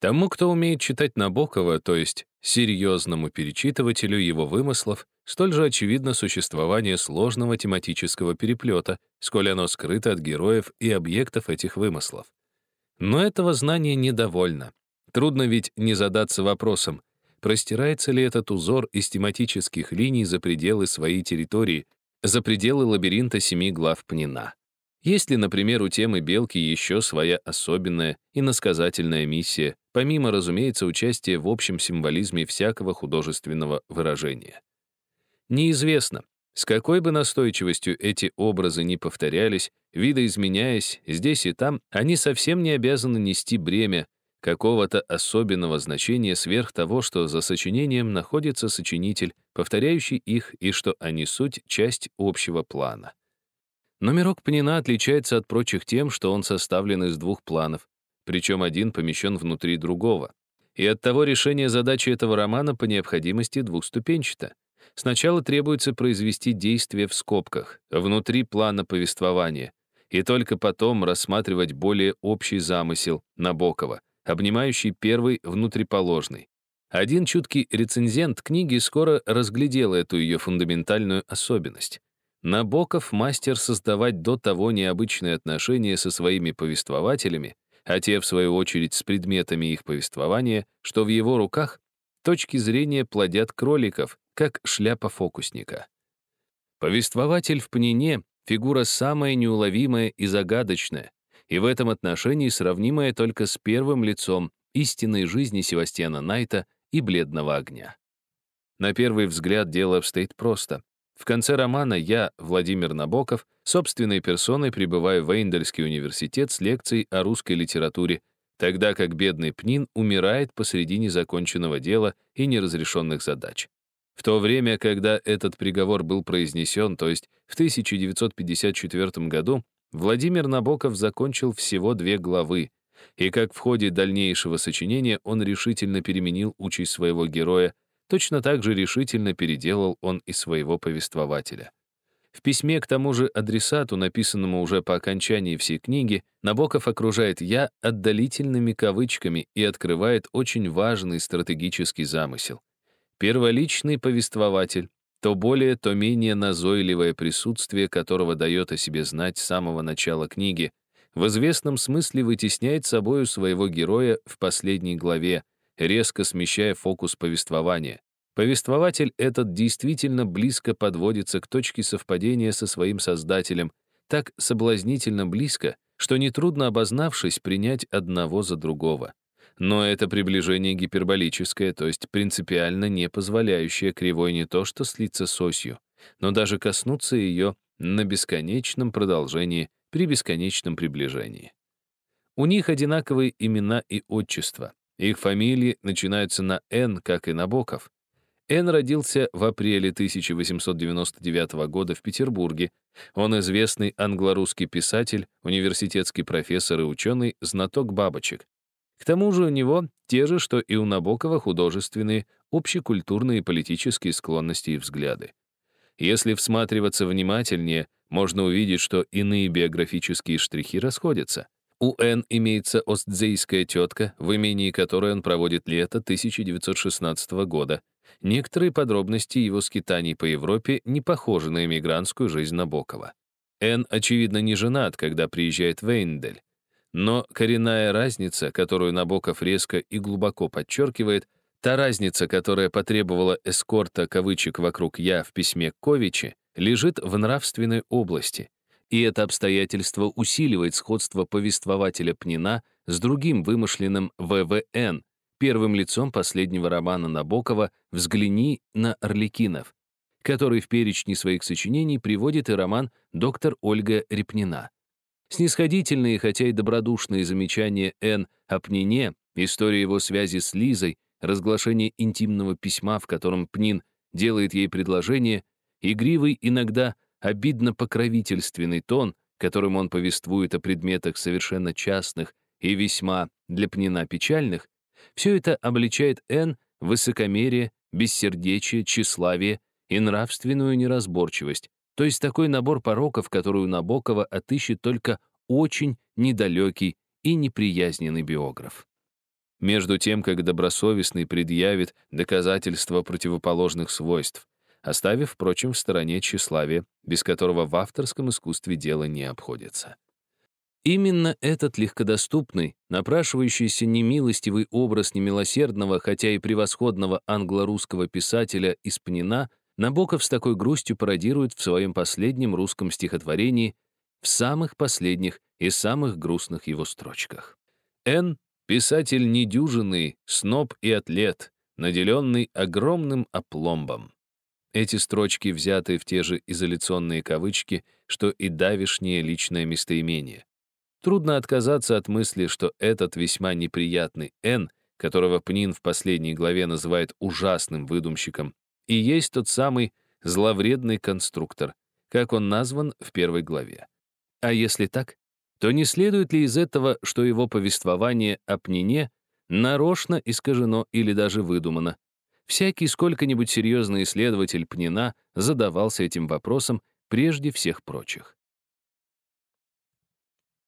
Тому, кто умеет читать Набокова, то есть серьезному перечитывателю его вымыслов, столь же очевидно существование сложного тематического переплета, сколь оно скрыто от героев и объектов этих вымыслов. Но этого знания недовольно. Трудно ведь не задаться вопросом, простирается ли этот узор из тематических линий за пределы своей территории, за пределы лабиринта семи глав Пнина. Есть ли, например, у темы белки еще своя особенная и насказательная миссия, помимо, разумеется, участия в общем символизме всякого художественного выражения? Неизвестно, с какой бы настойчивостью эти образы не повторялись, видоизменяясь здесь и там, они совсем не обязаны нести бремя какого-то особенного значения сверх того, что за сочинением находится сочинитель, повторяющий их, и что они суть часть общего плана. Номерок Пнина отличается от прочих тем, что он составлен из двух планов, причем один помещен внутри другого. И оттого решение задачи этого романа по необходимости двухступенчато. Сначала требуется произвести действие в скобках, внутри плана повествования, и только потом рассматривать более общий замысел Набокова, обнимающий первый внутриположный. Один чуткий рецензент книги скоро разглядел эту ее фундаментальную особенность. Набоков мастер создавать до того необычные отношения со своими повествователями, а те, в свою очередь, с предметами их повествования, что в его руках точки зрения плодят кроликов, как шляпа фокусника. Повествователь в Пнине — фигура самая неуловимая и загадочная, и в этом отношении сравнимая только с первым лицом истинной жизни Севастьяна Найта и «Бледного огня». На первый взгляд дело обстоит просто. В конце романа я, Владимир Набоков, собственной персоной прибываю в Эйндельский университет с лекцией о русской литературе, тогда как бедный Пнин умирает посреди незаконченного дела и неразрешенных задач. В то время, когда этот приговор был произнесен, то есть в 1954 году, Владимир Набоков закончил всего две главы, и как в ходе дальнейшего сочинения он решительно переменил участь своего героя Точно так же решительно переделал он и своего повествователя. В письме к тому же адресату, написанному уже по окончании всей книги, Набоков окружает «я» отдалительными кавычками и открывает очень важный стратегический замысел. Перволичный повествователь, то более, то менее назойливое присутствие которого дает о себе знать с самого начала книги, в известном смысле вытесняет собою своего героя в последней главе, резко смещая фокус повествования. Повествователь этот действительно близко подводится к точке совпадения со своим создателем, так соблазнительно близко, что нетрудно обознавшись принять одного за другого. Но это приближение гиперболическое, то есть принципиально не позволяющее кривой не то что слиться с осью, но даже коснуться ее на бесконечном продолжении при бесконечном приближении. У них одинаковые имена и отчества. Их фамилии начинаются на «Н», как и Набоков. Н родился в апреле 1899 года в Петербурге. Он известный англо-русский писатель, университетский профессор и ученый, знаток бабочек. К тому же у него те же, что и у Набокова, художественные, общекультурные и политические склонности и взгляды. Если всматриваться внимательнее, можно увидеть, что иные биографические штрихи расходятся. У Н имеется остзейская тетка, в имении которой он проводит лето 1916 года. Некоторые подробности его скитаний по Европе не похожи на эмигрантскую жизнь Набокова. Н, очевидно, не женат, когда приезжает в Эйндель. Но коренная разница, которую Набоков резко и глубоко подчеркивает, та разница, которая потребовала эскорта кавычек вокруг «я» в письме Ковичи, лежит в нравственной области — и это обстоятельство усиливает сходство повествователя Пнина с другим вымышленным ВВН, первым лицом последнего романа Набокова «Взгляни на Орликинов», который в перечне своих сочинений приводит и роман «Доктор Ольга Репнина». Снисходительные, хотя и добродушные замечания Н. о Пнине, история его связи с Лизой, разглашение интимного письма, в котором Пнин делает ей предложение, игривый, иногда обидно-покровительственный тон, которым он повествует о предметах совершенно частных и весьма для Пнина печальных, все это обличает Н высокомерие, бессердечие, тщеславие и нравственную неразборчивость, то есть такой набор пороков, который у Набокова отыщет только очень недалекий и неприязненный биограф. между тем, как добросовестный предъявит доказательства противоположных свойств, оставив, впрочем, в стороне тщеславие, без которого в авторском искусстве дело не обходится. Именно этот легкодоступный, напрашивающийся немилостивый образ немилосердного, хотя и превосходного англо-русского писателя из Пнина Набоков с такой грустью пародирует в своем последнем русском стихотворении в самых последних и самых грустных его строчках. Н — писатель недюжинный, сноб и атлет, наделенный огромным опломбом. Эти строчки взяты в те же изоляционные кавычки, что и давишнее личное местоимение. Трудно отказаться от мысли, что этот весьма неприятный Н, которого Пнин в последней главе называет ужасным выдумщиком, и есть тот самый зловредный конструктор, как он назван в первой главе. А если так, то не следует ли из этого, что его повествование о Пнине нарочно искажено или даже выдумано? Всякий сколько-нибудь серьезный исследователь Пнина задавался этим вопросом прежде всех прочих.